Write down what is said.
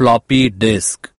floppy disk.